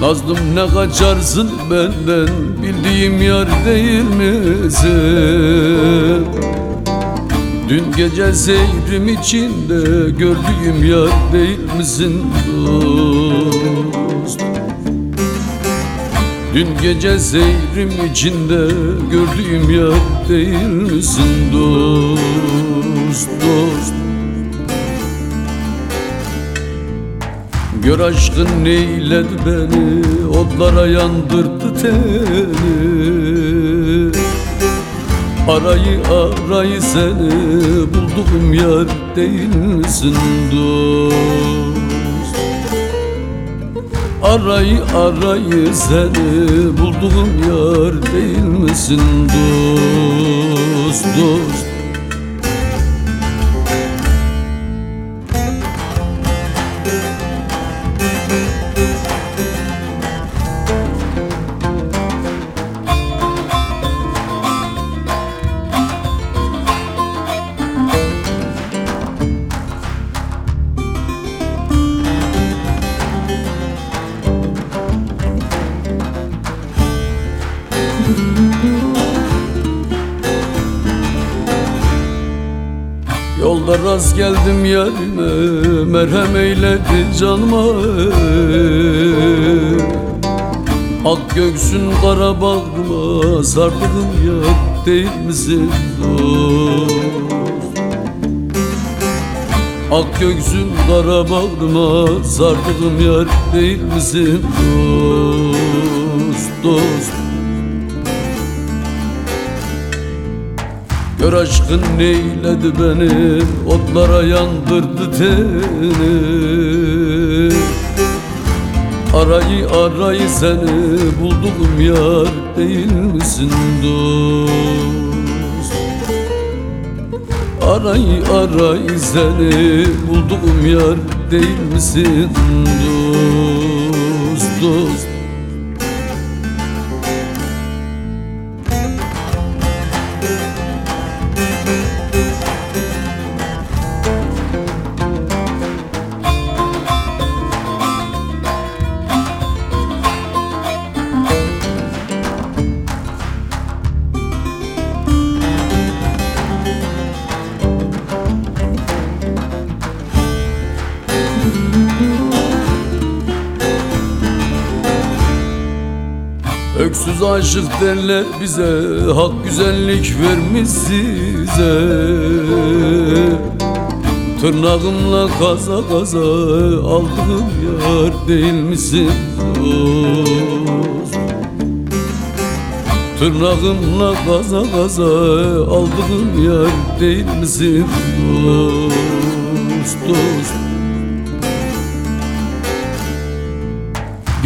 Nazlım ne kaçarsın benden Bildiğim yar değil misin? Dün gece zehrim içinde Gördüğüm yar değil misin dost? Dün gece zehrim içinde Gördüğüm yar değil misin dost dost? Gör aşkın neyledi beni Otlara yandırdı teni. Arayı arayı seni Bulduğum yar değilsin dost. Arayı arayı seni Bulduğum yar değil misin dost dost Yolda rast geldim yarime Merhem eyledi canıma. Ak göksün kara bağrıma Sardığım yar değil misin dost Ak göksün kara bağrıma Sardığım yar değil misin dost dost Gör aşkın neyledi beni? Otlara yandırdı teni. Arayı arayı seni Bulduğum yar değil misin dost? Arayı arayı seni Bulduğum yar değil misin dost? Dost Öksüz aşık derler bize Hak güzellik vermiş size. Tırnağımla kaza kaza Aldığım yar değil misin Tırnağımla kaza kaza Aldığım yar değil misin dost? Dost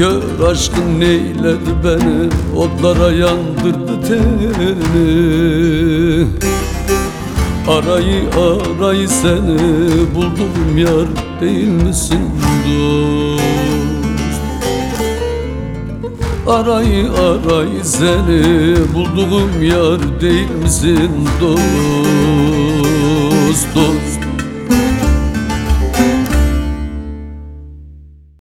Gör aşkın neyledi beni Otlara yandırdı teni. Arayı arayı seni Bulduğum yar değil misin dost? Arayı arayı seni Bulduğum yar değil misin dost? Dost